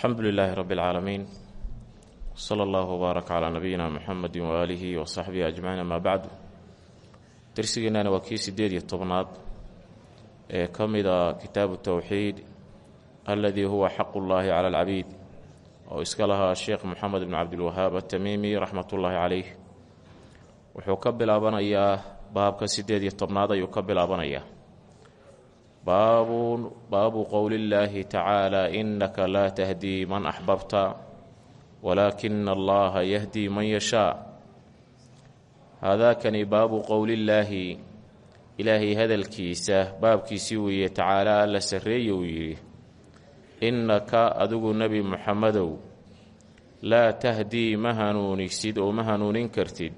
alxamdu lilaahi rabbi اlcaalamiin sala allahu wbaarak calaa nabiyina muxamedi waaalihi wa saxbihi ajmaciin amaa bacdu darsigeenana waa kii siddeed iyo tobnaad ee ka mida kitaabu towxiid aladii huwa xaqu llaahi cala alcabiid oo iska lahaa sheekh moxamed bn cabdilwahaab atamiimi raxmat ullaahi caleyh wuxuu ka bilaabanayaa baabka siddeed tobnaad ayuu ka bilaabanayaa baabu qowli llaahi tacaala innaka laa tahdii man axbabta walaakina allaha yahdii man yashaa haadaakani baabu qowlillaahi ilaahay hadalkiisa baabkiisii weeye tacaala alla sarreeye uu yidhi innaka adigu nebi muxamedow laa tahdii ma hanuunisid oo ma hanuunin kartid.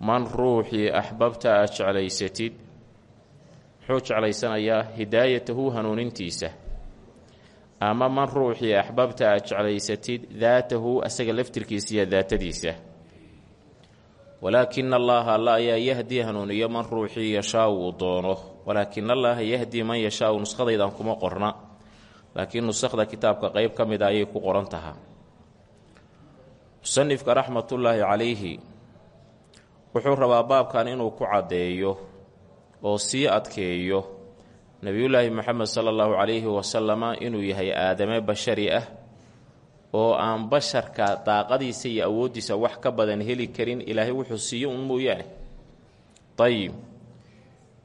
Man ruuxii axbabta aad jeclaysatid muxuu jeclaysanayaa hidaayatahu hanuunintiisa. Ama man ruuxii axbabta aad jeclaysatid daatahu asaga laftirkiisa iyo daatadiisa. Walaakina allaha alla ayaa yahdii hanuuniyo man ruuxii yashaa uu doono. Walaakina allaha yahdii man yashaau nuskhadaydan kuma qorna. Laakiin nusakhda kitaabka qeyb ka mida ayay ku qoran tahaa musanifka raxmatullaahi calayhi wuxuu rabaa baabkan inuu ku caddeeyo oo sii adkeeyo nebiyullaahi moxamed sala allahu calayhi wasalama inuu yahay aadame bashari ah oo aan basharka daaqadiisa iyo awooddiisa wax ka badan heli karin ilaahay wuxuu siiyo un mooyaane. Dayib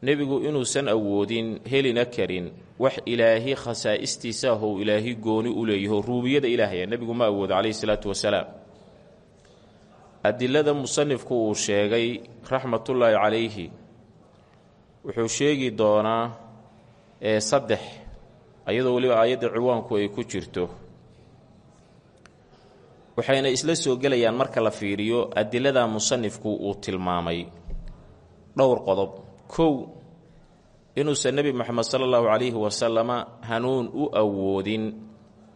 nebigu inuusan awoodin helina karin wax ilaahi khasaa'istiisa ahow ilaahi gooni u leeyaho ruubiyada ilaahaya nebigu ma awoodo calayhi salaatu wasalaam adilada musanifku uu sheegay raxmatullaahi calayhi wuxuu sheegi doonaa ee saddex ayadoo weliba aayadda ciwaanku ay ku jirto. Waxayna isla soo gelayaan marka la fiiriyo adilada musanifku uu tilmaamay. Dhowr qodob. Kow inuusan nebi moxamed sala allahu calayhi wasalama hanuun u awoodin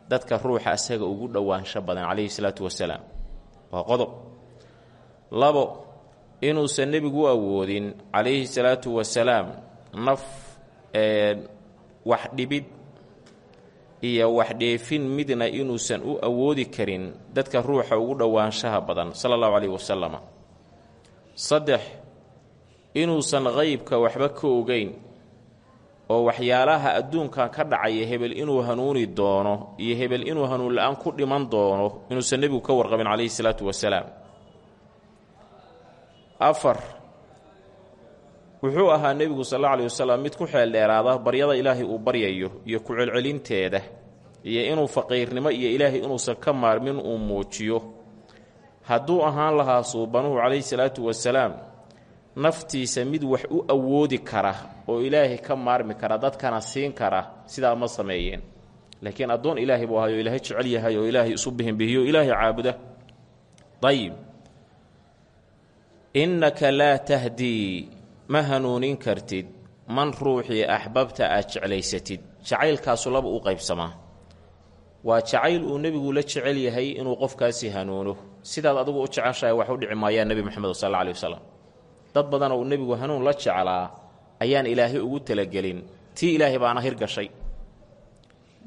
dadka ruuxa asaga ugu dhowaansho badan calayhi salaatu wasalaam waa qodob. Labo inuusan nebigu awoodin calayhi salaatu wasalaam naf wax dhibid iyo wax dheefin midna inuusan u awoodi karin dadka ruuxa ugu dhowaanshaha badan sala allahu calayhi wasalama saddex inuusan qeybka waxba ka ogeyn oo waxyaalaha adduunkan ka dhacaya hebel inuu hanuuni doono iyo hebel inuu hanuun la'aan ku dhiman doono inuusan nebigu ka warqabin calayhi salaatu wasalaam afar. Wuxuu ahaa nebigu sal alla alih mid ku xeel dheeraada baryada ilaahay uu baryayo iyo ku celcelinteeda iyo inuu faqiirnimo iyo ilaahay inuusan ka maarmin uu muujiyo. Hadduu ahaan lahaa suubanuhu calayhi salaatu wasalaam naftiisa mid wax u awoodi kara oo ilaahay ka maarmi kara dadkana siin kara sidaa ma sameeyeen. Laakiin addoon ilaahay buu ahay oo ilaahay jecel yahay oo ilaahay isu bihinbihiyo ilaahay caabuda. Ayib innaka laa tahdii ma hanuunin kartid man ruuxii axbabta aad jeclaysatid. Jacaylkaasu laba u qaybsamaa. Waa jacayl uu nebigu la jecel yahay inuu qofkaasi hanuuno. Sidaad adigu u jeceshahay wax u dhici maayaa nebi moxamed sal alla alih wasalam dad badan oo nebigu hanuun la jeclaa ayaan ilaahay ugu talagelin. Tii ilaahay baana hirgashay.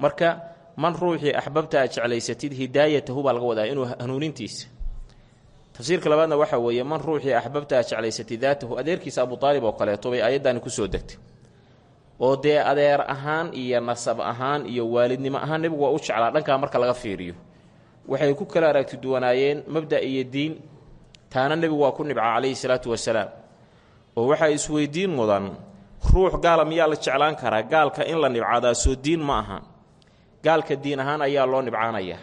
Marka man ruuxii axbabta aad jeclaysatid hidaayatahu baa laga wadaa inuu hanuunintiisa tafsiirka labaadna waxaa weeye man ruuxii axbabta aad jeclaysatay daatahu adeerkiisa abu aalib oo kaleeto bay aayaddaani ku soo degtay. Oo dee adeer ahaan iyo nasab ahaan iyo waalidnimo ahaan nebigu waa u jeclaa dhankaa marka laga fiiriyo. Waxay ku kala aragti duwanaayeen mabda iyo diin taana nebigu waa ku nibca calayhi salaatu wasalaam. Oo waxaa isweydiin mudan ruux gaala miyaa la jeclaan karaa? Gaalka in la nibcaadaa soo diin ma aha gaalka diin ahaan ayaa loo nibcaanayaa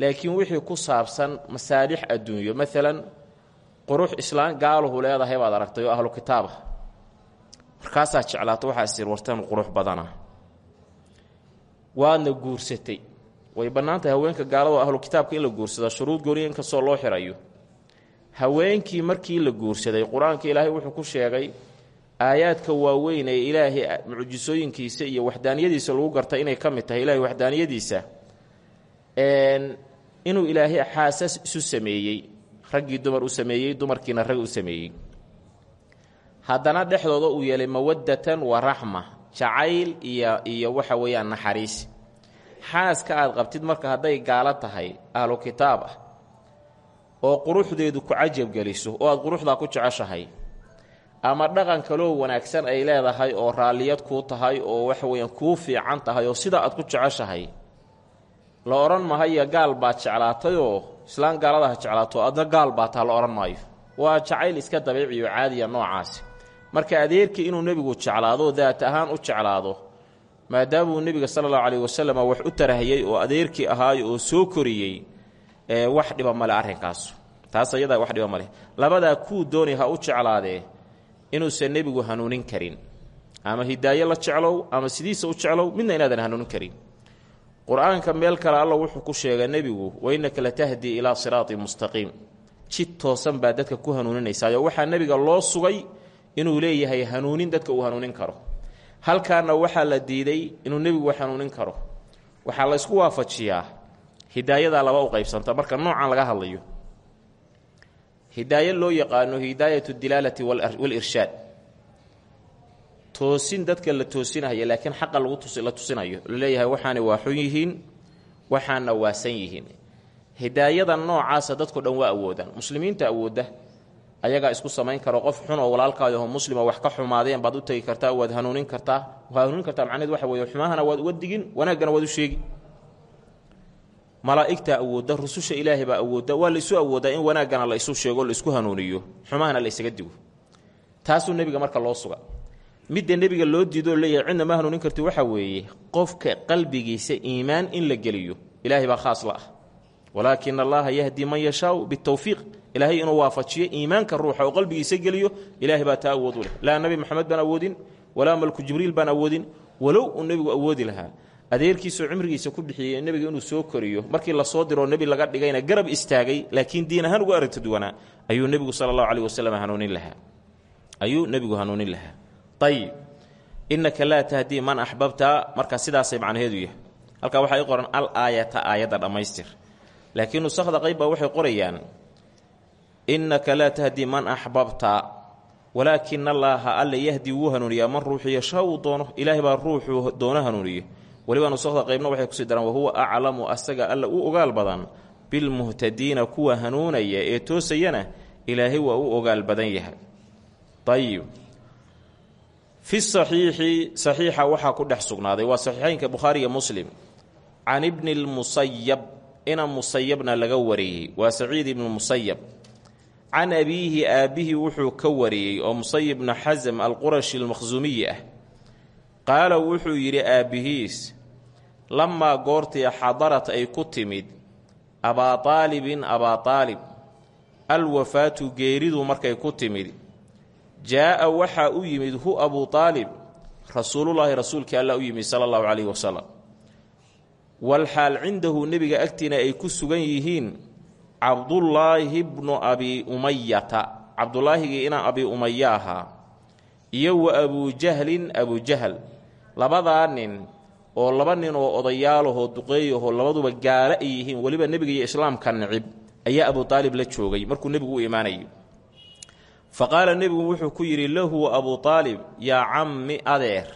laakiin wixii ku saabsan masaalix adduunyo. Maalan qurux islaan gaaluhu leedahay baad aragtay oo ahlu kitaabah markaasaad jeclaato waxaa isir wartan qurux badana. Waadna guursatay. Way bannaan haweenka gaalado ahlu kitaabka in la guursada shuruud gooniya inkastoo loo xirayo. Haweenkii markii la guursaday qur'aanka ilaahay wuxuu ku sheegay aayaadka waaweyn ee ilaahay mucjisooyinkiisa iyo waxdaaniyadiisa lagu garta inay ka tahay ilaahay waxdaaniyadiisa inuu ilaahay xaasas isu sameeyey. Raggii dumar u sameeyey dumarkiina rag u sameeyey. Haddana dhexdooda uu yeelay mawaddatan wa raxma jacayl iyo iyo waxa weeyaan naxariis. Xaaska aad qabtid marka hadday gaalo tahay ahlu kitaab ah oo quruxdeedu ku cajab geliso oo aad quruxdaa ku jeceshahay ama dhaqan kaloo wanaagsan ay leedahay oo raalliyad kuu tahay oo waxa weeyaan kuu fiican tahay oo sidaa aad ku jeceshahay la odhan mahaya gaal baad jeclaatayoo islaan gaaladaha jeclaato adna gaal baa taa la odhan maayo. Waa jacayl iska dabiiciyo caadiya noocaasi marka adeerkii inuu nebigu jeclaado daat ahaan u jeclaado maadaamuu nebiga sala allahu calayhi wasalam wax u tarahayey oo adeerkii ahaayo oo soo koriyey ee wax dhiba male arrinkaas. Taas ayadaa wax dhiba male labadaa kuu dooni ha u jeclaadee inuusan nebigu hanuunin karin. Ama hidaayo la jeclow ama sidiisa u jeclow midna inaadan hanuunin karin qur'aanka meel kale alla wuxuu ku sheegay nebigu wa innaka latahdii ilaa siraatin mustaqiim jid toosan baa dadka ku hanuuninaysaayoo waxaa nebiga loo sugay inuu leeyahay hanuunin dadka uu hanuunin karo. Halkaana waxaa la diiday inuu nebigu hanuunin karo. Waxaa la ysku waafajiyaa. Hidaayadaa laba u qaybsanta marka noocan laga hadlayo. Hidaayo loo yaqaano hidaayatu dilaalati walirshaad toosin dadka la toosinaya laakiin xaqa lagu la tusinayo. Laleeyahay waxaana waa xun yihiin waxaana waasan yihiin. Hidaayada noocaasa dadko dhan waa awoodaan muslimiinta awoodda ayagaa isku samayn karo qof xun oo walaalkaayahoo muslima wax ka xumaadeen baad u tegi kartaa waad hanuunin kartaa. Hanuunin kartaa macnaheed waxa weeye xumahana waad uga digin wanaaggana waad u sheegi. Malaa'igtaa awoodda rususha ilaahay baa awoodda waa laisu awooddaa in wanaaggana la isu sheego la isku hanuuniyo xumahana la isaga digo. Taasuu nebiga marka loo suga midda nebiga loo diidoo leeyahay cidna ma hanuunin karti. Waxaa weeye qofka qalbigiisa iimaan in la geliyo ilaahay baa khaas la ah. Walaakina allaha yahdi man yashaau bitawfiiq. Ilaahay inuu waafajiyo iimaanka ruuxa oo qalbigiisa geliyo ilaahay baa taa awood u leh. Laa nabi maxamed baan awoodin walaa malku jibriil baan awoodin walow uu nebigu awoodi lahaa. Adeerkiisoo cimrigiisa ku bixiyey nebiga inuu soo koriyo markii la soo diroo nebi laga dhigayna garab istaagay laakiin diin ahaan uga aragta duwanaa ayuu nebigu sala allahu caleyh wasalam hanuunin lahaa. Ayuu nebigu hanuunin lahaa ayib innaka laa tahdii man axbabta marka sidaasay macnaheedu yahay. Halkaa waxaa i qoran al aayata aayadda dhammaystir laakiin nusakda qayb baa waxay qorayaan innaka laa tahdii man axbabta walaakina allaaha alla yahdi wuu hanuuniyaa. Man ruuxu yashaa uu doono. Ilaahay baa ruuxuu doono hanuuniye. Weliba nusakda qaybna waxay ku sii daraan wahuwa aclamu asaga alla u ogaal badan. Bilmuhtadiina kuwa hanuunaya ee toosayana ilaahay waa u ogaal badan yahay. Ayib fi saxiixi saxiixa waxaa ku dhex sugnaaday. Waa saxiixeynka bukhaariga muslim. Can ibni lmusayab ina musayabna laga wariyey. Waa saciid ibnu musayab can abiihi aabbihii wuxuu ka wariyey oo musayib bnu xasam alqurashi almakhsuumiyi ah. Qaala wuxuu yidhi aabbihiis lamaa goortii xadarat ay ku timid abaa aalibin abaa aalib alwafaatu geeridu markay ku timid jaa'a waxaa u yimid hu abuu aalib rasuulullaahi rasuulkii alla u yimid sala allahu calayhi wasalam walxaal cindahu nebiga agtiina ay ku sugan yihiin cabdullaahi bnu abi umayata cabdullaahigii inaa abi umaya ahaa iyo wa abuujahlin abuujahal labadaa nin oo laba nin oo odayaalahoo duqeeyahoo labaduba gaalo ay yihiin weliba nebiga iyo islaamka nicib ayaa abuu aalib la joogay markuu nebigu u imaanayo fa qaala nebigu wuxuu ku yidhi lahu abuu aalib yaa cammi adeer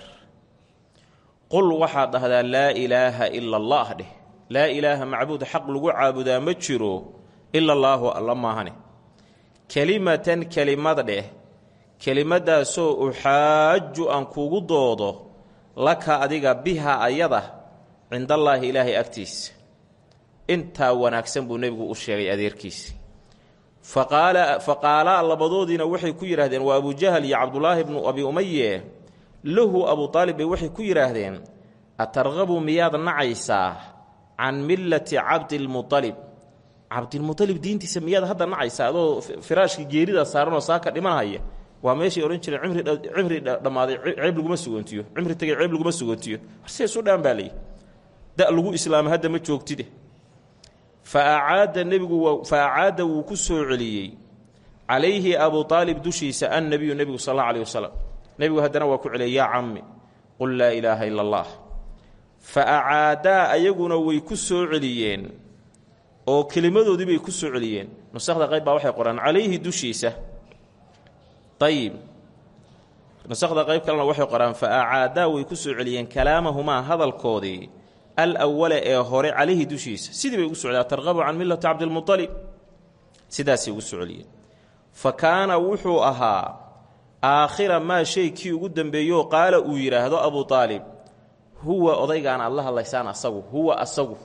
qul waxaad dhahdaa laa ilaaha ila allah dheh. Laa ilaaha macbuud xaq lagu caabudaa ma jiro ila allaahu alla maahane. Kelimatan kelimad dheh kelimadaasoo uxaaju aan kugu doodo laka adiga biha ayada cindallaahi ilaahay agtiisa intaa wanaagsan buu nebigu u sheegay adeerkiisi faqaala faqaalaa labadoodiina waxay ku yidhaahdeen waa abujahal iyo cabdulaahi bnu abi umaye lahu abuu aalib bay waxay ku yidhaahdeen atarqabu miyaad nacaysaa can millati cabdilmualib cabdilmualib diintiisa miyaad hadda nacaysaa adoo firaashka geerida saaranoo saaka dhimanhaya waa meeshay odhan jireen cimri dhammaaday ceeb laguma sugoontiyo cimri tagay ceeb laguma sugoontiyo harsee isu dhaan baa layi da lagu islaama hadda ma joogtide fa acaada nebigu fa acaada wuu ku soo celiyey calayhi abuu aalib dushiisa annabiyu nebigu sal alla alih wasalam nebigu haddana waa ku celiyay yaa cammi qul laa ilaaha ila allah fa acaadaa ayaguna way ku soo celiyeen oo kelimadoodii bay ku soo celiyeen nusakda qayb baa waxay qoraan calayhi dushiisa ayib nusakda qayb kalena waxay qoraan fa acaadaa way ku soo celiyeen kalaamahumaa hadalkoodii alawala ee hore calayhi dushiisa. Sidii bay ugu socdaa tarqabu can millati cabdilmualib sidaasay ugu socoliyeen. Fa kaana wuxuu ahaa aakhira maa shay kii ugu dambeeyooo qaala uu yidhaahdo abu aalib huwa odaygaan aad la hadlaysaan asagu huwa asagu.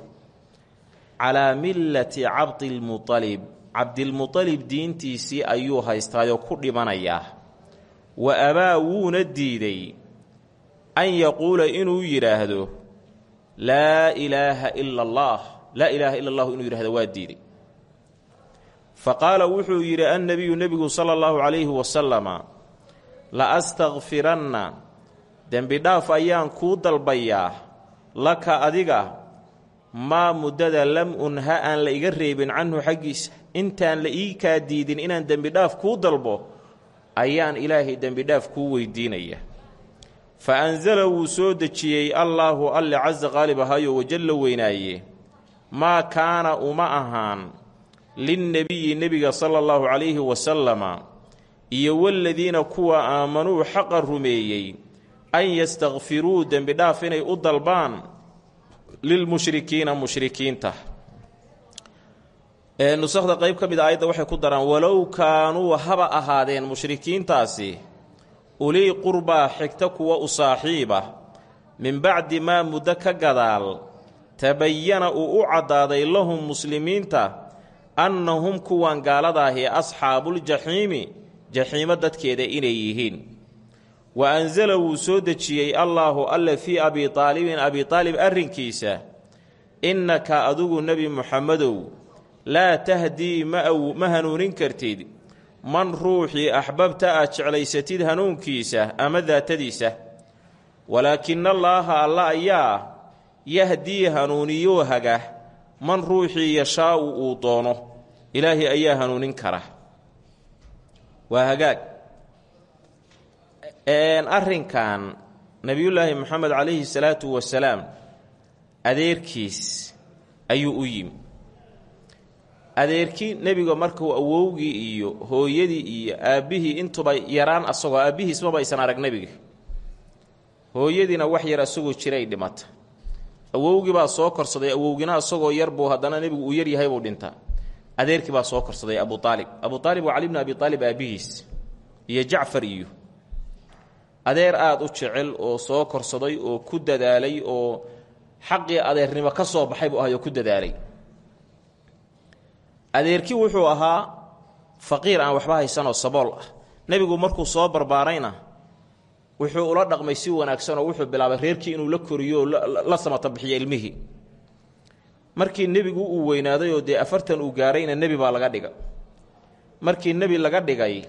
Calaa millati cabdilmualib cabdilmualib diintiisii ayuu haystaayoo ku dhimanayaa wa abaa wuuna diiday an yaquula inuu yidhaahdo laa ilaaha ila allaah laa ilaaha ila allahu inuu yidhahdo waa diiday fa qaala wuxuu yidhi annebiyu nebigu sala allahu calayhi wasalama la astakfiranna dembi dhaaf ayaan kuu dalbayaa. Laka adiga maa muddada lam unha aan la iga reebin canhu xaggiisa intaan la ii kaa diidin inaan dembi dhaaf kuu dalbo ayaan ilaahay dembidhaaf kuu weydiinaya fa ansala wuu soo dejiyey allaahu alle casa qaalib ahaayo wajalla weynaaye maa kaana uma ahaan linnebiyi nebiga sala allahu calayhi wasalama iyo waladiina kuwa aamanuu xaqa rumeeyey an yastakfiruu dembidhaaf inay u dalbaan lilmushrikiina mushrikiinta nusakda qayb ka mid a aayadda waxay ku daraan walow kaanuu haba ahaadeen mushrikiintaasi ulii qurbaa xigta kuwa u saaxiiba min bacdi maa muddo ka gadaal tabayana uu u caddaaday lahum muslimiinta annahum kuwan gaaladaahi asxaabuuljaxiimi jaxiimo dadkeeda inay yihiin. Wa ansala wuu soo dejiyey allaahu alle fii abi aalibin abi aalib arrinkiisa innaka adigu nebi muxammedow laa tahdii ma hanuunin kartid man ruuxii axbabta aad jeclaysatid hanuunkiisa ama daatadiisa. Walaakina allaaha alla ayaa yahdii hanuuniyoo haga man ruuxii yashaau uu doono. Ilaahay ayaa hanuunin kara. Waa hagaag. Arrinkan nebiyullaahi moxamed calayhi salaatu wasalaam adeerkiis ayuu u yimi adeerkii nebiga markuu awowgii iyo hooyadii iyo aabbihii intuba yaraan asagoo aabbihiismaba aysan arag nebiga. Hooyadiina wax yar asagoo jiray dhimata. Awowgii baa soo korsaday awowgina asagoo yar buu haddana nebigu uu yaryahay buu dhintaa. Adeerkii baa soo korsaday abu aalib abu aalib waa cali bni abi aalib aabbihiis iyo jacfar iyo. Adeer aada u jecel oo soo korsaday oo ku dadaalay oo xaqii adeernimo ka soo baxay buu ahay oo ku dadaalay adeerkii wuxuu ahaa faqiir aan waxba haysanoo sabool ah. Nebigu markuu soo barbaarayna wuxuu ula dhaqmay si wanaagsanoo wuxuu bilaabay reerkii inuu la koriyo oo la samata bixiyo ilmihii. Markii nebigu uu weynaadayoo dee afartan uu gaarayna nebi baa laga dhiga markii nebi laga dhigay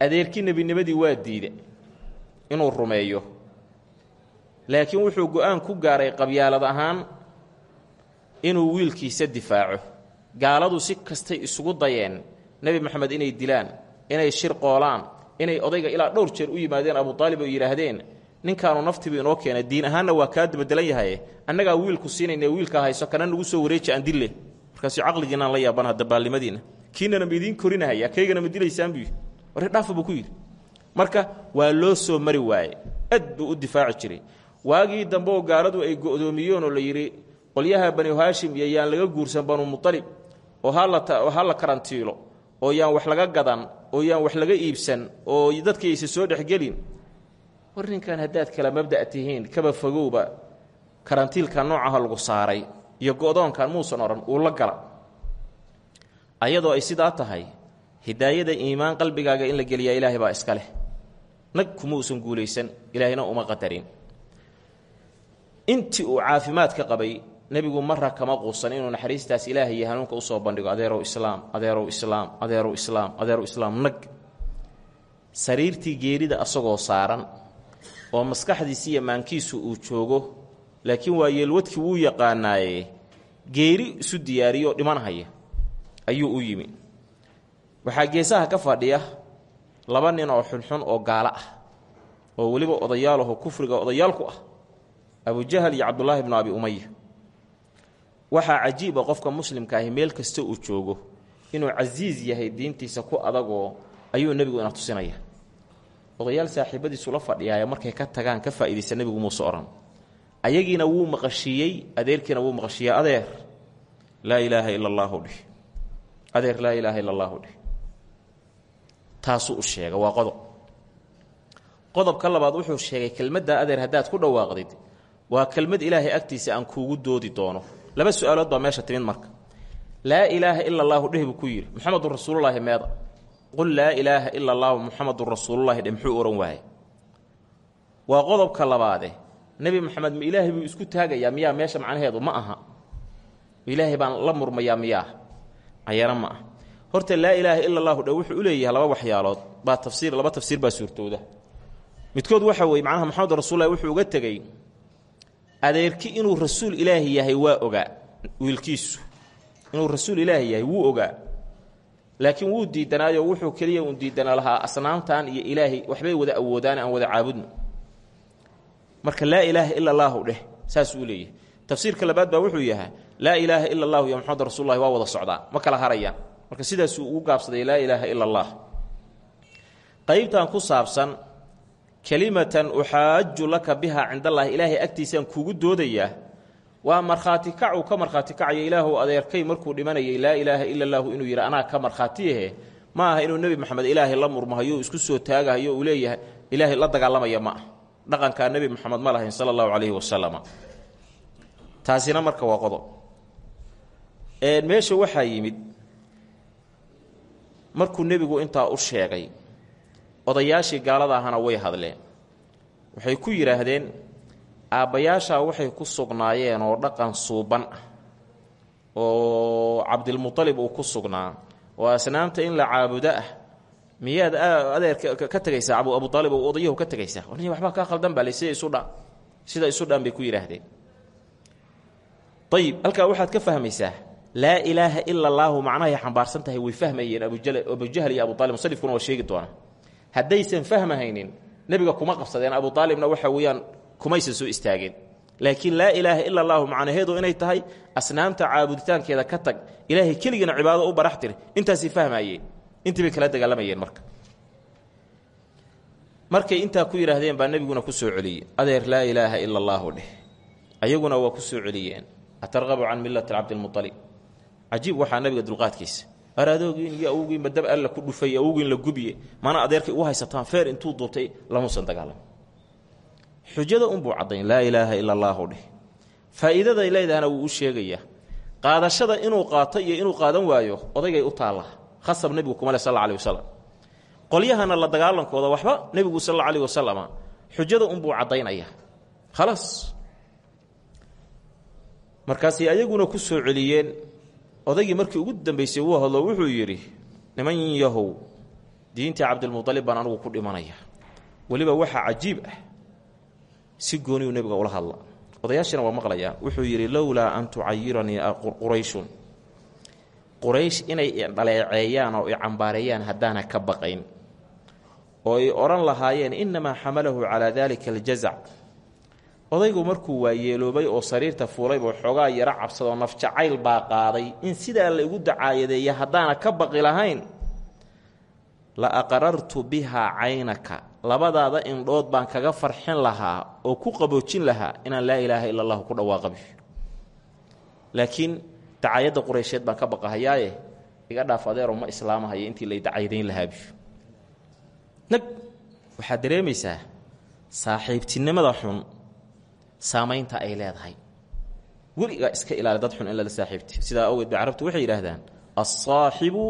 adeerkii nebinimadii waa diida inuu rumeeyo. Laakiin wuxuu go'aan ku gaaray qabyaalad ahaan inuu wiilkiisa difaaco gaaladu si kastay isugu dayeen nebi moxamed inay dilaan inay shir qoolaan inay odayga ilaa dhowr jeer u yimaadeen abu aalib oo yidhaahdeen ninkaanu naftibu inoo keena diin ahaanna waa kaa dabadelan yahay annagaa wiilku siinayna wiilkaa hayso kana nagu soo wareeji aan dille markaasu caqligiinaan la yaabanaha dabaalnimadiina kiinana ma korinahaya kaygana ma dilaysaan buu yidhi. Warri dhaafa buu ku yidhi. Marka waa loo soo mari waaye aad buu u difaaci jiray. Waagii dambe oo gaaladu ay go'doomiyeen oo la yidhi qolyaha bani haashim iyo laga guursan banu mualib oo ha la karantiilo oo yaan wax laga gadan oo yaan wax laga iibsan oo dadkii aysa soo dhexgelin war ninkan haddaad kala mabda' tihiin kaba fogowba karantiilka noocaha lagu saaray iyo go'doonkan muusan odhan uu la gala. Ayadoo ay sidaa tahay hidaayada iimaan qalbigaaga in la geliyaa ilaahay baa iska leh. Nag kuma uusan guulaysan ilaahayna uma qadarin. Intii uu caafimaadka qabay nebigu mara kama quusan inuu naxariistaas ilaahay iyo hanuunka u soo bandhigo adeerow islaam adeerow islaam adeerow islaam adeerow islaam nag. Sariirtii geerida asagoo saaran oo maskaxdiisi iyo maankiisu uu joogo laakiin waa yeelwadkii wuu yaqaanaaye geeri isu diyaariyoo dhimanhaya ayuu u yimi. Waxaa geesaha ka fadhiya laba nin oo xunxun oo gaalo ah oo weliba odayaalaho kufriga odayaalku ah abujahal iyo cabdulaahi bnu abi umaya waxaa cajiiba qofka muslimka ahi meel kasta uu joogo inuu casiis yahay diintiisa ku adagoo ayuu nebigu ina tusinaya. Odayaal saaxiibadiisu la fadhiyaaya markay ka tagaan ka faa'iidaysa nebigu muuse odhan ayagiina wuu maqashiiyey adeerkiina wuu maqashiiyey adeer laa ilaaha ila allaahu dhih. Adeer laa ilaaha ila allaahu dhih. Taasuu u sheega waa qodob. Qodobka labaad wuxuu sheegay kelmaddaa adeer haddaad ku dhawaaqdid waa kelmad ilaahay agtiisa aan kuugu doodi doono laba su'aalood baa meesha timid marka. Laa ilaaha ila allaahu dheh buu ku yidhi muxamedun rasuululaahi meeda. Qul laa ilaaha ila allaahu muxamedun rasuululahi dhe muxuu ohan waaye. Waa qodobka labaade nebi moxamed ma ilaahay buu isku taagayaa miyaa? Meesha macnaheedu ma aha. Ilaahay baan la murmayaa miyaa? Ayana ma ah. Horta laa ilaaha ila allahu dhe wuxuu u leeyahay laba waxyaalood baa tafsiir laba tafsiir baa suurtooda. Midkood waxa weeye macnaha moxamed rasuullahi wuxuu uga tegey adeerki inuu rasuul ilaahi yahay waa ogaa wiilkiisu. Inuu rasuul ilaahi yahay wuu ogaa. Laakiin wuu diidanaayo wuxuu keliya uun diidanaa lahaa asnaamtan iyo ilaahay waxbay wada awoodaan aan wada caabudno. Marka laa ilaaha ila allaahu dheh saasuu leeyahay. Tafsiirka labaad baa wuxuu yahaa laa ilaaha ila allahu ya moxamed rasullahi waa wada socdaa. Ma kala harayaan marka sidaasuu ugu gaabsaday laa ilaaha ila allah. Qaybtan ku saabsan kelimatan uxaaju laka biha cind allahi ilaahay agtiisaan kuugu doodayaa waa markhaati kacuu ka markhaati kacayo ilaahu adeerkay markuu dhimanayay laa ilaaha ila allahu inuu yidhi anaa ka markhaatiyahe ma aha inuu nebi moxamed ilaahay la murmahayo isku soo taagahayo uu leeyahay. Ilaahay la dagaalamaya ma ah dhaqankaa nebi moxamed ma lahayn sala allahu calayhi wasalama taasina marka waa qodob. Meesha waxaa yimid markuu nebigu intaa u sheegay odayaashii gaalada ahana way hadleen. Waxay ku yidhaahdeen aabbayaashaa waxay ku sugnaayeen oo dhaqan suuban ah oo cabdilmualib uu ku sugnaa oo asnaamta in la caabudo ah miyaad adeerka ka tegaysaa abu abu aalib oo odayahu ka tegaysaa waxbaa kaa khaldan baa le sida isu dha sida isu dhan bay ku yidhaahdeen. Ayib halkaa waxaad ka fahmaysaa laa ilaaha ila allaahu macnahay xambaarsan tahay way fahmayeen abujahl iyo abu aalib musanifkuna waa sheegi doonaa haddaysan fahmahaynin nebiga kuma qabsadeen. Abu aalibna waxa weeyaan kumaysan soo istaageen laakiin laa ilaaha ila allahu macnaheedu inay tahay asnaamta caabuditaankeeda ka tag ilaahay keligana cibaado u barax tir intaasay fahmayeen intii bay kala dagaalamayeen marka. Markay intaa ku yidhaahdeen baa nebiguna ku soo celiyey. Adeer laa ilaaha ila allaahu dheh ayaguna waa ku soo celiyeen. Atarqabu can millati cabdilmualib cajiib waxaa nabiga dulqaadkiisa araadoogiin iyo awgiin madab alla ku dhufay awgiin la gubye mana adeerkay ugu haysataan feer intuu duubtay lamuusan dagaalam. Xujada unbuu caddayn laa ilaaha ila allaahu dheh faa'iidaday leedahana wuu u sheegayaa qaadashada inuu qaato iyo inuu qaadan waayo odaygay u taallaa khasab nebigu kuma leh sal alla alih wasalam qolyahana la dagaalankooda waxba nebigu sal alla alih wasalama xujada unbuu caddaynaya. Khalaas ayaguna ku soo celiyeen odaygii markii ugu dambaysay wuu hadlo wuxuu yidhi niman yahow diintii cabdilmualib baan anugu ku dhimanaya. Weliba waxaa cajiib ah si gooniyu nebiga ula hadla. Odayaashina waa maqlayaan wuxuu yidhi lowlaa an tucayiranii qurayshun. Quraysh inay dhaleeceeyaan oo i cambaareeyaan haddaana ka baqayn. Oo ay odhan lahaayeen innamaa xamalahu calaa daalika aljazac odaygu markuu waayeeloobay oo sariirta fuulayboo xoogaa yaro cabsadoo nafjacayl baa qaaday. In sidaa la igu dacaayadeeya haddaana ka baqi lahayn la aqrartu bihaa caynaka. Labadaada indhood baan kaga farxin lahaa oo ku qaboojin lahaa inaan laa ilaaha ila allahu ku dhawaaqabi laakiin dacaayadda qureysheed baan ka baqahayaaye iga dhaaf adeeroo ma islaamahaya intii lay dacaayadayn lahaabi nag waxaad dareemaysaa saaxiibtinimada xun saamaynta ay leedahay. Weligaa iska ilaali dad xun in saaxiibti sidaa awgeed ba carabtu waxay yidhaahdaan alsaaxibu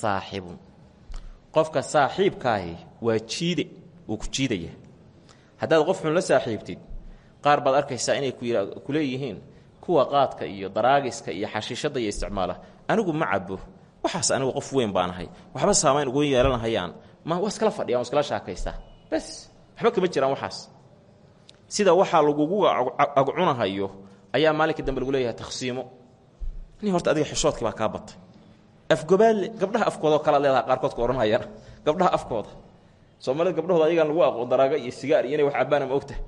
saaxibun. Qofka saaxiibkaahi waa jiide wuu ku jiidaya. Haddaad qof xun la saaxiibtid qaar baad arkaysaa inay ku leeyihiin kuwa qaadka iyo daraagiska iyo xashiishadda iyo isticmaala. Anigu ma cabo waxaas anigu qof weyn baanahay waxba saamayn ugu yeelanahayaan ma waa iskala fadhiyan waa iskala shaakaystaa bes waxba kama jiraan waxaas sida waxaa lagugu agcunahayo ayaa maalinka dambe lagu leeyahay takhsiimo ni horta adiga xishoodkii baa kaa batay. Afgobaadle gabdhaha afkoodaoo kala leedaha qaarkood ka odhanhayaan gabdhaha afkooda. Soomaalida gabdhahooda ayagaan lagu aqoon daraaga iyo sigaar iyo wax cabaana ma ogtahay.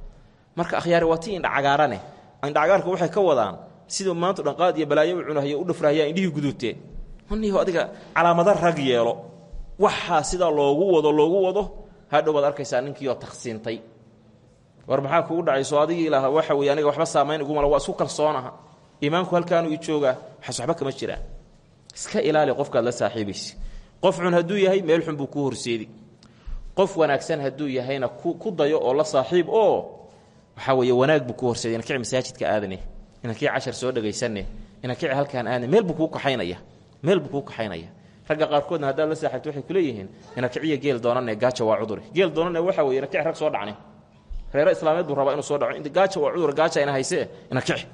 Marka akhyaari waa tii indhacagaarane. Indhacagaarka waxay ka wadaan siduu maanta dhanqaad iyo balaayo u cunahayo u dhafrahayaan indhihii guduuteen maniho adiga calaamado rag yeelo. Waxaa sidaa loogu wado loogu wado hadhow baad arkaysaa ninkiioo taksiintay war maxaa kugu dhacayso adigii ilaah waxa weye aniga waxba saamayn igumala waa isku kalsoonaha. Iimaanku halkaanu ii joogaa waxba kama jiraan iska ilaali qofkaad la saaxiibaysa qof xun hadduu yahay meel xun buu kuu horseedi. Qof wanaagsan hadduu yahayna ku dayo oo la saaxiib oo waxaa weeye wanaag buu kuu horseeday inakici masaajidka aadane inakici cashar soo dhegaysanne inakici halkaan aadne meel buu kuu kaxaynaya. Meel buu kuu kaxaynaya. Ragga qaarkoodna haddaad la saaxiibto waxay ku leeyihiin inakiciya geel doonane gaaja waa cudure geel doonane waxa weye inakici rag soo dhacne reero islaameed buu rabaa inuu soo dhaco. Gaaja waa cudur gaaja ina haysee inakici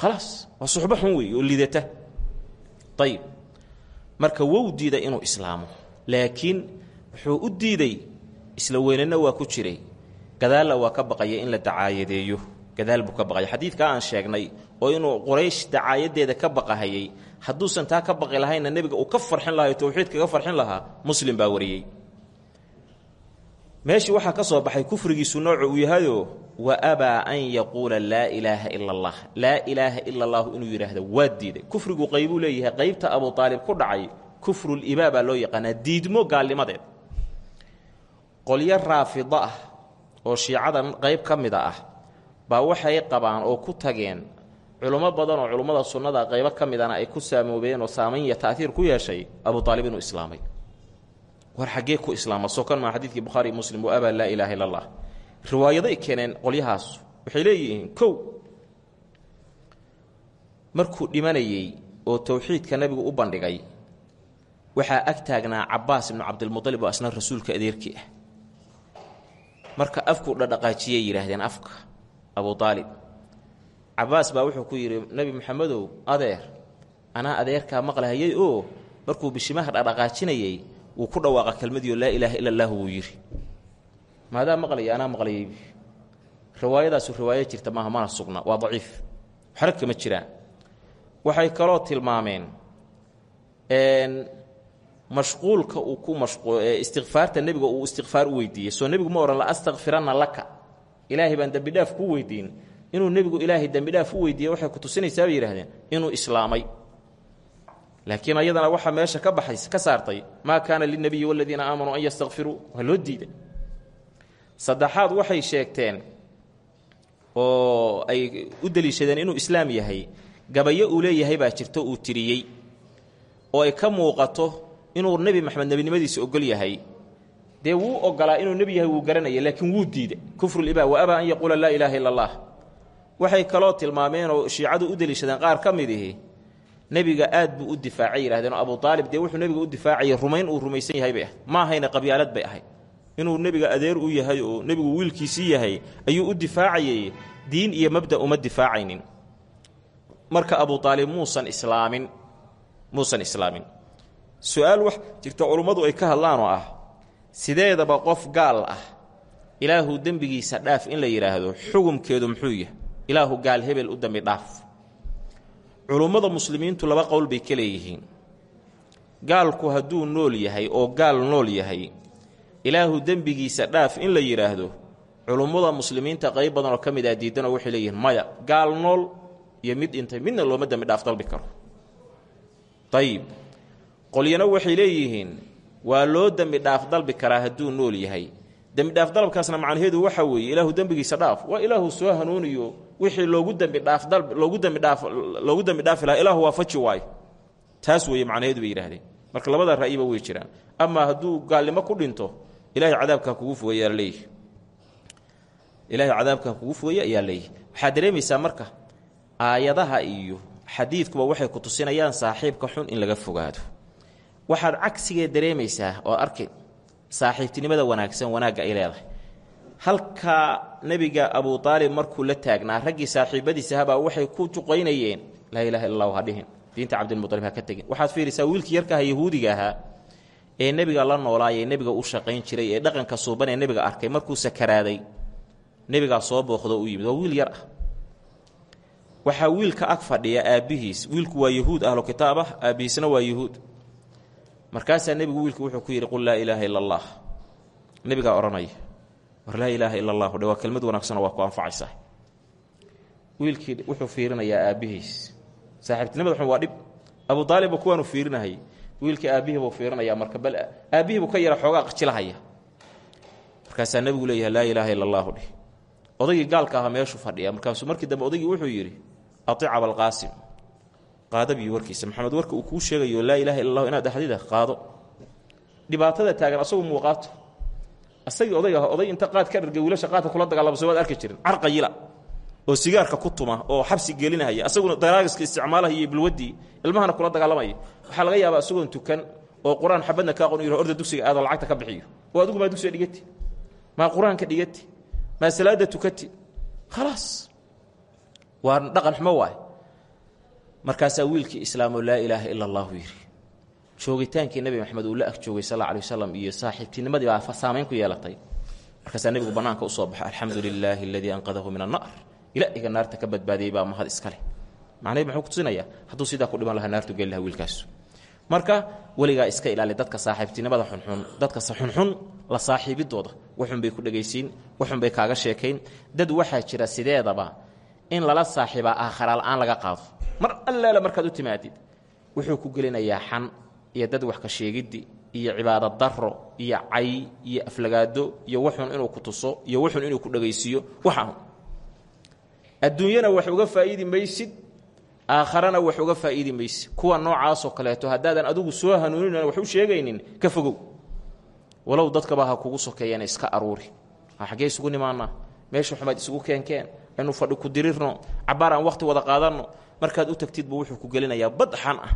khalaas waa suxbo xun weeye oo lidata ayib marka wou diiday inuu islaamo laakiin wuxuu u diiday isla weynana waa ku jiray. Gadaalna waa ka baqaya in la dacaayadeeyo. Gadaal buu ka baqaya. Xadiidkaa aan sheegnay oo inuu quraysh dacaayadeeda ka baqahayay hadduusan taa ka baqi lahayna nebiga uu ka farxin lahaa towxiid kaga farxin lahaa muslim baa wariyey meeshii waxaa ka soo baxay kufrigiisu noocu uu yahayo wa abaa an yaquula laa ilaaha ila allah laa ilaaha ila allahu inuu yidhaahdo waa diiday. Kufrigu qaybuu leeyahay qaybta abu aalib ku dhacay kufrulibaa baa loo yaqaanaa diidmo gaalnimadeed qolyo raafido ah oo shiicada qayb ka mida ah baa waxay qabaan oo ku tageen culummo badan oo culummada sunnada qaybo ka midana ay ku saamoobeen oo saamayn iyo taahiir ku yeeshay abu aalib inuu islaamay war xaggee ku islaama soo kan maa xadiidkii bukhaari muslim wa abaa laa ilaaha illa allah riwaayaday keeneen qolyahaas waxay leeyihiin kow markuu dhimanayey oo towxiidka nebigu u bandhigay waxaa ag taagnaa cabbaas ibnu cabdilmualib oo asna rasuulka adeerkii ah. Marka afkuu dhadhaqaajiyay yidhaahdeen afka abu aalib cabbaas baa wuxuu ku yidhi nebi maxamedow adeer anaa adeerkaa maqlahayay oo markuu bishimaha dhadhaqaajinayey wuu ku dhawaaqa kelmadiio laa ilaaha ila allah wuu yidhi. Maadaa maqlaya anaa maqlayay riwaayadaasu riwaayo jirta maaha mana sugna. Waa daciif. Waxna kama jiraan waxay kaloo tilmaameen mashquulka uu ku istikfaarta nebiga uu istikfaar u weydiiyey. Soo nebigu ma odhan la astakfiranna laka. Ilaahay baan dembidhaaf kuu weydiin. Inuu nebigu ilaahay dembidhaaf u weydiiye waxay ku tusinaysaa bay yidhahdeen inuu islaamay laakiin ayadana waxaa meesha ka baxay ka saartay maa kaana lilnebiyi waladiina aamanuu an yastakfiruu waa loo diiday. Saddexaad waxay sheegteen oo ay u deliishadeen inuu islaam yahay gabayo uu leeyahay baa jirto uu tiriyey oo ay ka muuqato inuu nebi maxamed nebinimadiisa ogol yahay. Dee wuu ogolaa inuu nebi yahay wuu garanaya laakiin wuu diiday. Kufruliba wa abaa an yaquula laa ilaaha illa allah. Waxay kaloo tilmaameen oo shiicadu u deliishadeen qaar ka mid ihi nebiga aad buu u difaacay yidhahdeen oo abu aalib dee wuxuu nebiga u difaacayay rumayn uu rumaysan yahay bay ahayd ma ahayna qabyaalad bay ahayd inuu nebiga adeer u yahay oo nebigu wiilkiisii yahay ayuu u difaacayay diin iyo mabda uma difaacaynin. Marka abu aalib muusan islaamin. Muusan islaamin. Su'aal wax jirta culummadu ay ka hadlaan oo ah sideedaba qof gaal ah ilaahu dembigiisa dhaaf in la yidhaahdo xugumkeedu muxuu yahay? Ilaahu gaal hebel u dembi dhaaf culummada muslimiintu laba qowl bay ka leeyihiin. Gaalku hadduu nool yahay oo gaal nool yahay ilaahu dembigiisa dhaaf in la yidhaahdo culummada muslimiinta qayb badan oo ka mid ah diidanoo waxay leeyihiin maya gaal nool iyo mid dhintay midna looma dembi dhaaf dalbi karo. Ayib qolyana waxay leeyihiin waa loo dembi dhaaf dalbi karaa hadduu nool yahay dembidhaaf dalabkaasna macnaheedu waxa weeye ilaahu dembigiisa dhaaf. Waa ilaahu soo hanuuniyo wixii loogu dembidhaaf dalb loogu dembidhaaf loogu dembi dhaafi lahaa ilaahu waafaji waayo taas weeye macnaheedu bay yidhahdeen marka labada ra'yiba way jiraan. Amaa hadduu gaalnimo ku dhinto ilahay cadaabkaa kugu fogay ayaa leeyihi ilaahay cadaabkaa kugu fogaya ayaa waxaad dareemaysaa marka aayadaha iyo xadiidkuba waxay ku tusinayaan saaxiibka xun in laga fogaado. Waxaad cagsigee dareemaysaa oo arki saaxiibtinimada wanaagsan wanaagga ay leedahay. Halkaa nebiga abu aalib markuu la taagnaa raggii saaxiibadiisahabaa waxay ku juqaynayeen laa ilaha illa ha dhihin. Diinta cabdilmualib ha ka tegin. Waxaad fiirisaa wiilkii yarkaha yahuudiga ahaa ee nebiga la noolaayee nebiga u shaqayn jiray ee dhaqanka suuban ee nebiga arkay markuu sakaraaday nebigaa soo booqdo u yimid. Waa wiil yar ah. Waxaa wiilka ag fadhiya aabbihiis wiilku waa yahuud ahlu kitaab ah aabbihiisna waa yahuud markaasaa nebigu wiilku wuxuu ku yidhi qul laa ilaaha ila allah nebigaa odhanaya war laa ilaaha ila allahu dhe waa kelmad waa ku anfacaysaa wiilkii wuxuu fiirinayaa aabbihiis saaxiibtinimada xun waa dhib. Abu aalibba kuwaanu fiirinahay. Wiilkii aabbihiibuu fiirinayaa marka bal aabbihiibuu ka yara xoogaa qajilahaya markaasaa nebigu leeyahay laa ilaaha ila allahu dheh odaygii gaalka ahaa meeshuu fadhiya markaasuu markii dambe odaygii wuxuu yidhi aic abalqaasim qaadabiyo warkiisa. Maxamed warka uu kuu sheegayo laa ilaha illa allahu inaad axdida qaado. Dhibaatada taagan asagu muuqaato asagii oday ah oday inta qaad ka dhargay wiilasha qaadka kula dagaalama soo waad arki jirin. Carqayila oo sigaarka ku tuma oo xabsi gelinahaya asaguna daraagiska isticmaalahaya iyo ilmahana kula dagaalamaya. Waxaa laga yaabaa isagoon tukan oo qur'aan xabadna ka aqoon yiro orda dugsiga aadoo lacagta ka bixiyo. Oo adigu maa dugsiga dhigati? Maa qur'aanka dhigati? Maa salaada tukati? Khalaas. Waa dhaqan xumo waay markaasaa wiilkii islaamoo laa ilaaha ila allahu yidhi joogitaankii nebi maxamed uu la ag joogay sal alay wasalam iyo saaxiibtinimadii baa saamayn ku yeelatay. Markaasaa nebigu bannaanka u soo baxay alxamdu lilaahi anqadahu min annar ilaahiga naarta ka badbaadiyey baa mahad iskale macnahi muxuu kutusinayaa hadduu sidaa ku dhiman lahaa naartu geli laha wiilkaasu. Marka weligaa iska ilaali dadka saaxiibtinimada xunxun dadka xunxun la saaxiibidooda waxun bay ku dhegaysiin waxun bay kaaga sheekayn. Dad waxaa jira sideedaba in lala saaxiibaa aakhara la'aan laga qaado mar allaala markaad u timaadid wuxuu ku gelinayaa xan iyo dad wax ka sheegiddi iyo cibaado daro iyo cay iyo aflagaado iyo waxun inuu ku tuso iyo waxun inuu ku dhegaysiiyo waxaan adduunyana wax uga faa'iidi maysid aakharana wax uga faa'iidi maysid. Kuwa noocaasoo kaleeto haddaadan adigu soo hanuunin wax u sheegaynin ka fogow. Walow dadkaba ha kugu sokeeyana iska aruuri. Xaggee isugu nimaanaa. Meesha xumaad isugu keenkeen aynu fadhi ku dirirno cabbaar aan wada qaadanno markaad u tagtidba wuxuu ku gelinayaa bad ah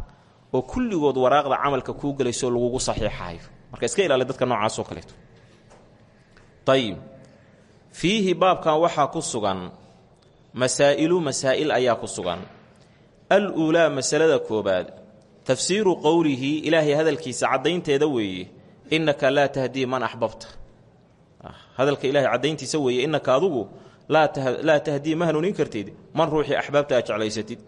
oo kulligood waraaqda camalka kuu gelayso lagugu saxiixayo marka iska ilaali dadka noocaasoo kaleeto. Ayib fiihi baabkan waxaa ku sugan masaa'ilu masaa'il ayaa ku sugan. Al-uulaa masalada koobaad tafsiiru qowlihi ilaahay hadalkiisa caddaynteeda weeye innaka laa tahdii man axbabta hadalka ilahay caddayntiisa weeye innaka adugu laa tahdii ma hanuunin kartid man ruuxii axbaabta aad jeclaysatid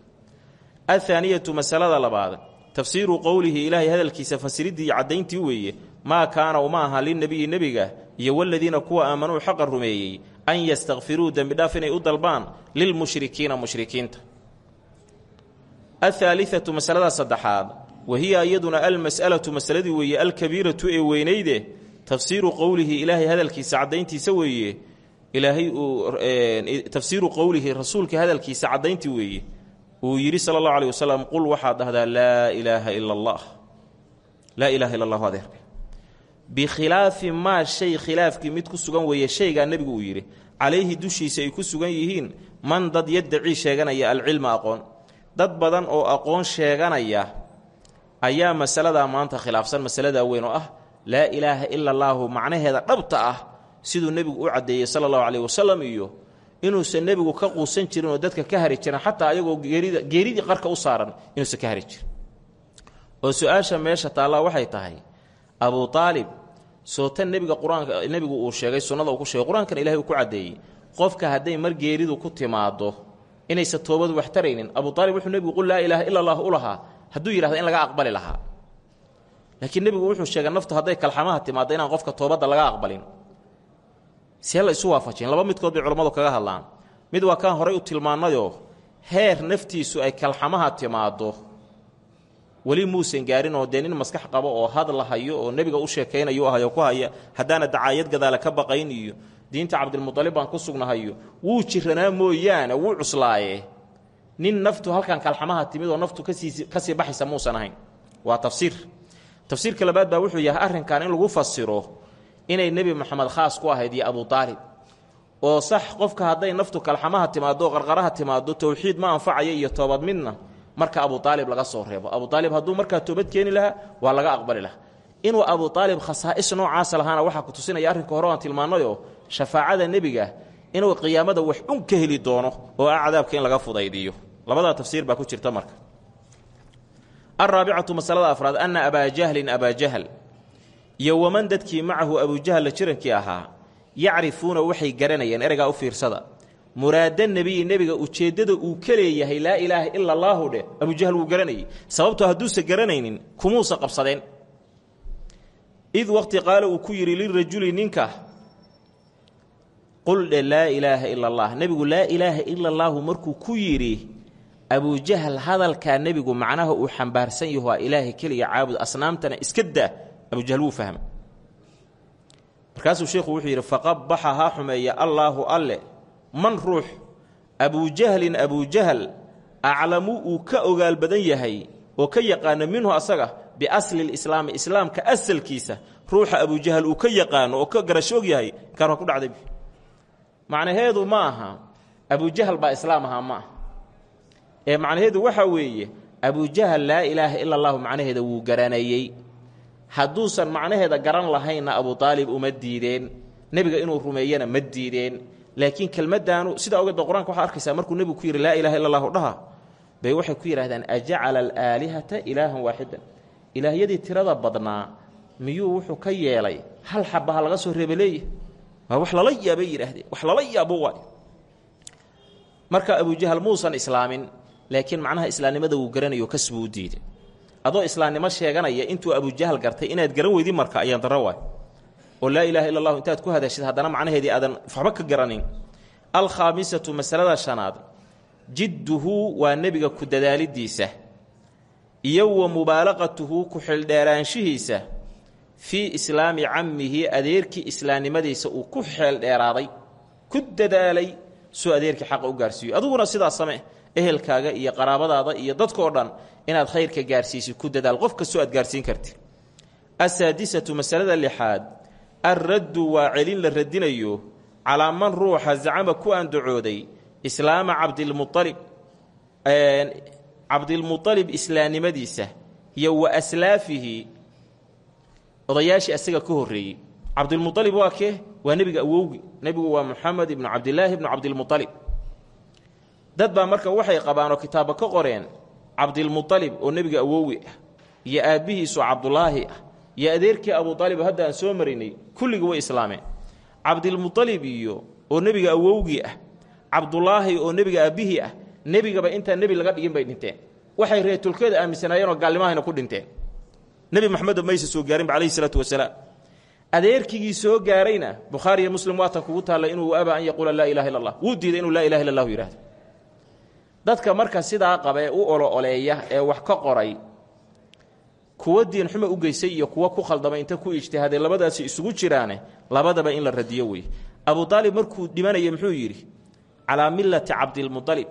athaaniyatu masalada labaad tafsiiru qowlihi ilaahay hadalkiisa fasiriddii iyo caddayntii weeye maa kaana uma aha linabiyi nebiga iyo waladiina kuwa aamanuu xaqa rumeeyey an yastakfiruu dembidhaaf inay u dalbaan lilmushrikiina mushrikiinta athaalithatu masalada saddexaad wa hiya iyaduna almas'alatu masaladii weeye alkabiiratu ee weynayde tafsiiru qowlihi ilaahay hadalkiisa caddayntiisa weeye ilaahay uu tafsiiru qowlihi rasuulka hadalkiisa caddayntii weeye uu yidhi sala allahu aleyh wasalam qul waxaad dhahdaa laa ilaaha ila allah laa ilaha illa allahu adeerka bikhilaafi maa shay khilaafkii mid ku sugan weeye shaygaa nebigu uu yidhi calayhi dushiisa ay ku sugan yihiin man dad yaddacii sheeganaya alcilma aqoon. Dad badan oo aqoon sheeganaya ayaa masaladaa maanta khilaafsan masaladaa weyn oo ah laa ilaaha ila allaahu macnaheeda dhabta ah siduu nebigu u caddeeyey sala allahu caleyh wasalam iyo inuusan nebigu ka quusan jirin oo dadka ka hari jirin xataa ayagoo geerida geeridii qarka u saaran inuusan ka hari jirin. Oo su'aasha meesha taallaa waxay tahay abuu aalib soo tan nebiga qur'aanka uu sheegay sunnada uu ku sheegay qur'aankan ilahay uu ku caddeeyey qofka hadday mar geeridu ku timaaddo inaysan toobadu wax taraynin. Abuu aalib wuxuu nebigu qul laa ilaaha ila allah u lahaa hadduu yidhahda in laga aqbali lahaa. Laakiin nebigu wuxuu sheegay naftu hadday kalxamaha timaaddo inaan qofka toobadda laga aqbalin see la isu waafajin laba midkood bay culammadu kaga hadlaan. Mid waa kaan horay u tilmaannayoo heer naftiisu ay kalxamaha timaaddo. Weli muusan gaarin oo dee nin maskax qabo oo hadla hayo oo nebiga u sheekaynayo hayo ku haya haddaana dacaayad gadaala ka baqayn iyo diinta cabdilmutalib baan ku sugnahayo wuu jiranaa mooyaane wuu cuslaaye. Nin naftu halkan kalxamaha timid oo naftu ka sii ka sii baxaysa muusan ahayn. Waa tafsiir. Tafsiirka labaad baa wuxuu yahay arrinkan in lagu fasiro inay nebi moxamed khaas ku ahayd iyo abuu aalib oo sax qofka hadday naftu kalxamaha timaaddo oo qarqaraha timaaddo towxiid ma anfacaya iyo toobad midna marka abuu aalib laga soo reebo. Abuu aalib hadduu markaa toobad keeni lahaa waa laga aqbali lahaa. Inuu abuu aalib khasaa'is noocaasa lahaana waxaa ku tusinaya arrinka hore aan tilmaannayoo shafaacada nebiga inuu qiyaamada wax un ka heli doono oo ah in laga fudaydiyo. Labadaa tafsiir baa ku jirta marka. Alraabicatu masalada afraad anna abaa jahlin abaa jahl iyo waman dadkii macahu abujahalla jirankii ahaa yacrifuuna waxay garanayeen ereygaa u fiirsada. Muraada nebiyi nebiga ujeeddada uu ka leeyahay laa ilaaha ila allaahu dheh abujahl wuu garanayey sababtoo hadduusan garanaynin kumuusa qabsadeen. Id waqti qaala uu ku yidhi lirajuli ninka qul dhe laa ilaaha ila allah nebigu laa ilaaha ila allaahu markuu ku yidhi abujahl hadalkaa nebigu macnaha uu xambaarsan yaho ilaahay keliga caabud asnaamtana iska daa abujahl wuu fahma markaasuu sheekhu wuxuu yidhi faqabaxa ha xumeeya allaahu alle. Man ruux abuujahlin abuujahal aclamu uu ka ogaal badan yahay oo ka yaqaano minhu asaga biasli lislaami islaamka asalkiisa ruuxa abujahal uu ka yaqaano oo ka garashoog yahay kaan waa ku dhacday macnaheedu ma aha abujahal baa islaam ahaa ma ee macnaheedu waxaa weeye abujahal laa ilaaha ila allahu macnaheeda wuu garanayey hadduusan macnaheeda garan lahaynna abu aalib uma diideen. Nebiga inuu rumeeyana ma diideen. Laakiin kelmaddaanu sidaa ogeed ba qur'anka waxaa arkaysaa markuu nebigu ku yidhi laa ilaha illa allahu dhaha bay waxay ku yidhahdaan ajacala alaalihata ilaahan waaxidan ilaahyadii tirada badnaa miyuu wuxuu ka yeelay hal xabaha laga soo reebaleeye waa wax lala yaabay yidhaahdeen. Wax lala yaabo waay marka abujahal muusan islaamin laakiin macnaha islaamnimada wuu garanayo kasbuu diiday adoo islaamnimo sheeganaya intuu abujahal gartay inaad garan weydin marka ayaan daro waay. Oo laa ilaaha illa allahu intaad ku hadashid haddana macnaheedii aadan waxba ka garanin. Alkhaamisatu masalada shanaad. Jidduhu waa nebiga ku dadaalidiisa. Iyo wa mubaalaqatuhu ku xeeldheeraanshihiisa. Fii islaami cammihi adeerkii islaamnimadiisa uu ku xeeldheeraaday. Ku dadaalay suu adeerkii xaqa u gaarsiiyo adiguna sidaa same ehelkaaga iyo qaraabadaada iyo dadkoo dhan inaad khayrka gaarsiisid ku dadaal qof kastoo aad gaarsiin karti asaadisatu masalada lixaad alraddu waa celin la radinayo calaa man ruuxa zacama ku andacooday islaama cabdilmualib cabdilmualib islaamnimadiisa iyo wa aslaafihi odayaashii asaga ka horreeyey. Cabdilmualib waa kee? Waa nebiga awowgi nebigu waa muxamed ibnu cabdilaahi ibnu cabdilmualib dad baa marka waxay qabaanoo kitaaba ka qoreen cabdilmualib oo nebiga awowgi ah iyo aabbihiisu cabdulaahi ah iyo adeerkii abu aalib hadda soo marinay kulligii way islaameen. Cabdilmualib iyo oo nebiga awowgii ah cabdulaahi oo nebiga aabbihii ah nebigaba intaan nebi laga dhigin bay dhinteen. Waxay reetulkeeda aaminsanaayeenoo gaalnimahayna ku dhinteen. Nebi maxamedba maysa soo gaarinba calayhi salaatu wasalaam. Adeerkigii soo gaarayna bukhaariiyo muslim waatan kugu taalla inuu aba an yaquula laa ilaha illa allah wuu diiday inuu laa ilaha illa allahu dadka marka sidaa qaba u olo oleeya ee wax ka qoray kuwa diin xuma u geysay iyo kuwa ku khaldamay inta ku ijtihaaday labadaasi isugu jiraane labadaba in la radiyo wey abu aalib markuu dhimanaya muxuu yidhi calaa millati cabdilmualib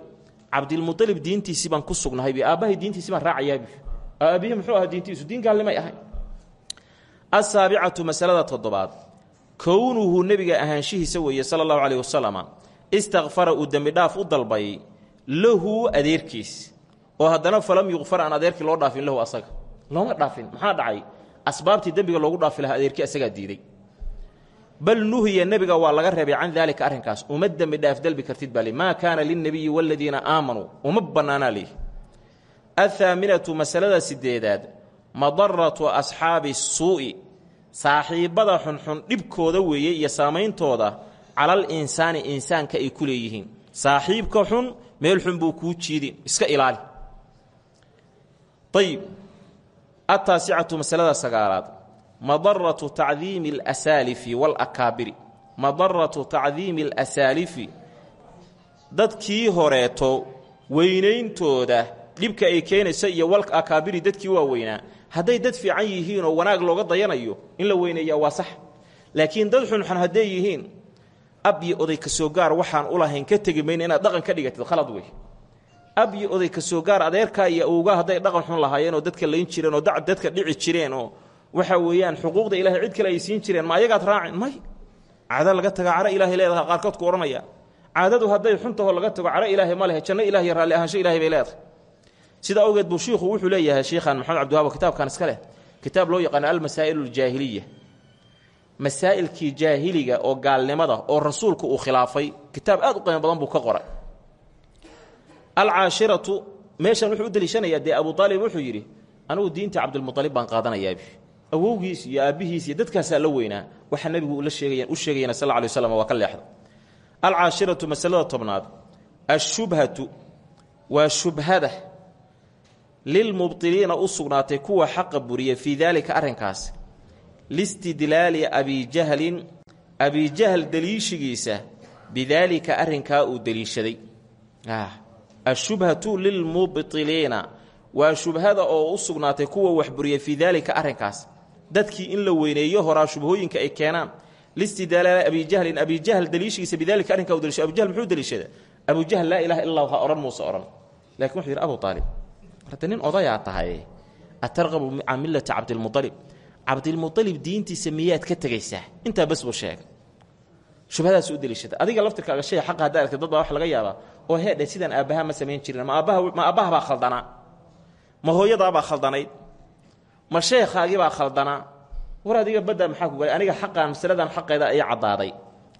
cabdilmualib diintiisii baan ku sugnahaybi aabbahay diintiisii baan raacayaabi aabbihii muxuu ahaa diintiisu diin gaalnimay ahay. Asaabicatu masalada toddobaad. Kownuhu nebiga ahaanshihiisa weeye sala allahu caleyh wasalama istakfara uu dembi dhaaf u dalbay lahu adeerkiis. Oo haddana falam yuqfar aan adeerkii loo dhaafin lahu asaga. Looma dhaafin maxaa dhacay? Asbaabtii dembiga loogu dhaafi lahaa adeerkii asagaa diiday. Bal nuhiya nebiga waa laga reebay can daalika arrinkaas. Uma dembi dhaaf dalbi kartid baa li maa kaana lilnebiyi waaladiina aamanuu uma bannaanaa lihi athaaminatu masalada sideedaad madaratu asxaabi suu'i. Saaxiibbada xunxun dhibkooda weeye iyo saameyntooda calal insaani insaanka ay ku leeyihiin. Saaxiibka xun meel xun buu kuu jiidin iska ilaali. Ayib ataasicatu masalada sagaalaad madaratu tacdiimi alasaalifi waalakaabiri madaratu tacdiimi alasaalifi dadkii horeeto weynayntooda dhibka ay keenaysa iyo wal akaabiri dadkii waaweynaa hadday dad fiican yihiin oo wanaag looga dayanayo in la weyneeyaa waa sax. Laakiin dad xunxun hadday yihiin ab iyo oday ka soo gaar waxaan u lahayn ka tegi mayna inaad dhaqan ka dhigatid khalad wey ab iyo oday ka soo gaar adeerkaa iyo awgaa hadday dhaqan xun lahaayeen oo dadka layn jireen oo dadka dhici jireen oo waxa weeyaan xuquuqda ilahay cid kale ay siin jireen ma ayagaad raacin? May. Caado laga taga caro ilaahay leedaha qaarkood ku odhanaya caadadu hadday xuntaho laga tago caro ilaahay ma lehe janno ilahay raalli ahaansho bay leedahay. Sidaa awgeed buu shiikhu wuxuu leeyahay shiikhan maxamed cabdiwahab kitaabkan iska leh kitaab loo yaqaano almasaa'il aljaahiliya masaa'ilkii jaahiliga oo gaalnimada oo rasuulku uu khilaafay kitaab aad u qiimo badan buu ka qoray. Alcaashiratu meeshan wuxuu u deliishanayaa dee abu aalib wuxuu yidhi anigu diinta cabdilmualib baan qaadanayaabi awowgiis iyo aabbihiis iyo dadkaasaa la weynaa waxa nebigu la sheegaya u sheegayana sal ly waslam waa ka leexda alcaashiratu masalada tobnaad ashubhatu waa shubhada lilmubdiliina u sugnaatay kuwa xaqa buriya fii daalika arrinkaas listidlaali abijahlin abijahl deliishigiisa bidaalika arrinkaa uu deliishaday. Ashubhatu lilmubdiliina waa shubhada oo u sugnaatay kuwa wax buriya fii daalika arrinkaas. Dadkii in la weyneeyo horaa shubhooyinka ay keenaan. Listidaalaala abijahlin abijahl daliishigiisa bidalika arrinkaa u daliisha abujahl muxuu daliishada abujahl laa ilaha illa ha odhan muuse odhan laakiin wuxuu yidhi abu aalib nin odayaa tahay. Atarqabu can millati cabdilmualib cabdilmualib diintiisa miyaad ka tegaysaa intaa bas buu sheegay. Shubhadaas u daliishata adiga laftirkaaga shay xaqa haddaa argta dad baa wax laga yaabaa. Oo heedhe sidaan aabbaha ma samayn jirin? Ma aabbaha ma aabbaha baa khaldanaa ma hooyadaabaa khaldanayd? Ma sheekhaagibaa khaldanaa war adiga badda maxaa ku galay? Aniga xaqaan masaladan xaqeeda ayaa caddaaday.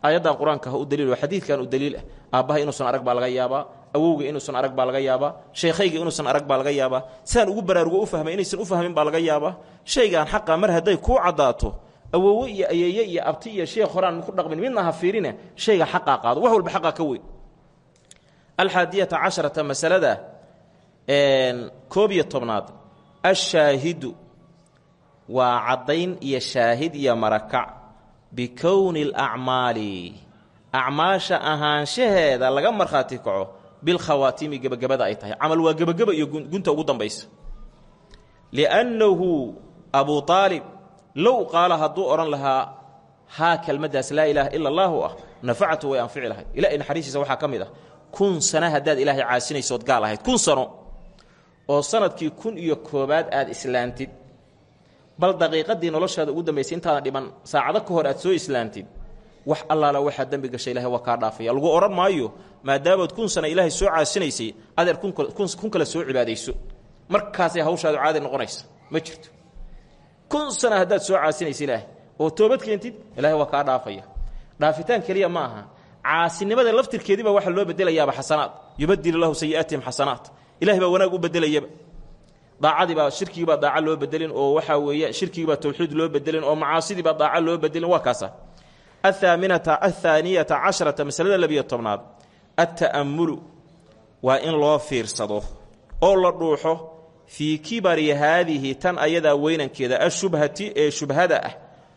Aayaddan qur'aanka ha u daliil waa xadiidkan u daliil ah. Aabbaha inuusan arag baa laga yaabaa awowga inuusan arag baa laga yaabaa sheekhayga inuusan arag baa laga yaabaa sidaan ugu baraarugo u fahmay inaysan u fahmin baa laga yaabaa. Shaygaan xaqa mar hadday kuu caddaato awoowe iyo ayeeye iyo abti iyo sheekh horaan ku dhaqmin midna ha fiirine shayga xaqaa qaado. Wax walba xaqaa ka weyn. Alxaadiyata casharata masalada koob iyo tobnaad. Ashaahidu waa caddayn iyo shaahid iyo marakac bikowni alacmaali. Acmaasha ahaanshaheeda laga markhaati kaco bilkhawaatimi gebagabada ay tahay. Camal waa gebageba iyo gunta ugu dambaysa. Liannahu abu aalib low qaala hadduu odhan lahaa haa kelmaddaas laa ilaaha ila allaahu ah nafactu way anfici lahayd. Ilahay naxariistiisa waxaa ka mid ah kun sano haddaad ilaahay caasinaysood gaal ahayd kun sano oo sannadkii kun iyo koobaad aad islaantid. Bal daqiiqadii noloshaada ugu dambaysay intaadan dhiman saacado ka hor aad soo islaantid wax allaala waxaa dembi gashay ilahay waa kaa dhaafaya. Lagu odhan maayo maadaamaad kun sana ilaahay soo caasinaysay adeer kun kale soo cibaadayso. Markaasay hawshaadu caadi noqonaysa ma jirto. Kun sana haddaad soo caasinaysa ilaahay oo toobad keentid ilahay waa kaa dhaafaya. Dhaafitaan keliya ma aha. Caasinimada laftirkeedii baa waxaa loo bedelayaaba xasanaad. Yubadil lahu sayi'aatihim xasanaat. Ilahay baa wanaag u bedelayaba daacadiibaa shirkigiibaa daaca loo bedelin oo waxaa weeye shirkigiibaa tawxiid loo bedelin oo macaasidiibaa daaca loo bedelin waa kaasa athaaminata athaaniyata casharata masalada labiyo tobnaad atta'ammulu waa in loo fiirsado oo la dhuuxo fii kibari haadihi tan ayadaa weynankeeda ashubhati ee shubhada ah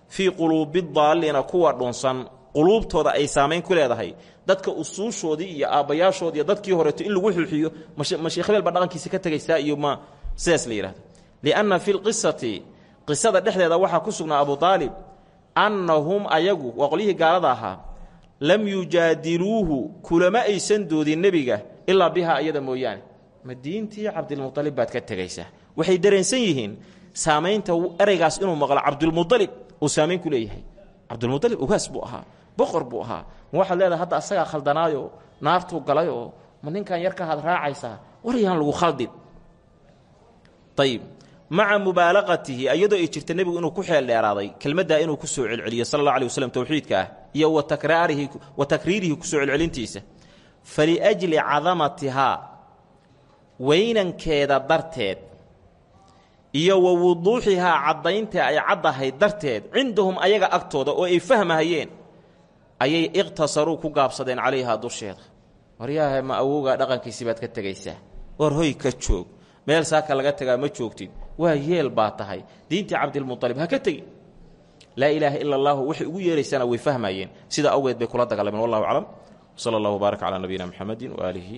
fii quluubi daalliina kuwa dhunsan quluubtooda ay saamayn ku leedahay dadka usuushoodii iyo aabbayaashoodi iyo dadkii horeeto in lagu xuxiyo ma sheekh dhaqankiisa ka tegaysaa iyo ma sidaas la yidhahdo lianna fi lqisati qisada dhexdeeda waxaa ku sugnaa abu aalib annahum ayagu waa qolyihii gaalada ahaa lam yujaadiluuhu kulama aysan doodin nebiga ilaa bihaa iyada mooyaane. Ma diintii cabdilmualib baad ka tegaysaa waxay dareensan yihiin saamaynta ereygaas inuu maqlo cabdulmualib uu saamayn ku leeyahay. Cabdulmualib ugaas buu ahaa boqor buu ahaa. Ma waxaad leedahay hadda asagaa khaldanaayo naartuu galayoo ma ninkan yar ka had raacaysaa? War yaan lagu khaldin. Ayib maca mubaalaqatihi iyadoo ay jirta nebigu inuu ku xeel dheeraaday kelmaddaa inuu ku soo celceliyo sala allah alih waslm towxiidka ah iyo wa takriirihi ku soo celcelintiisa. Faliajli cadamatihaa weynankeeda darteed iyo wa wuduuxihaa caddaynta ay caddahay darteed cindahum ayaga agtooda oo ay fahmahayeen ayay iqhtasaruu ku gaabsadeen calayhaa dusheeda. Waryaahe ma awowgaa dhaqankiisii baad ka tegaysaa? War hoy ka joog. Meel saaka laga tagaa ma joogtid waa yeel baa tahay. Diintii cabdilmualib ha ka tegi. Laa ilaaha ila allahu waxay ugu yeeraysana way fahmayeen. Sida awgeed bay kula dagaalameen wallahu aclam. Sala allah wbaarak calaa nabiyina muxamedi waaalihi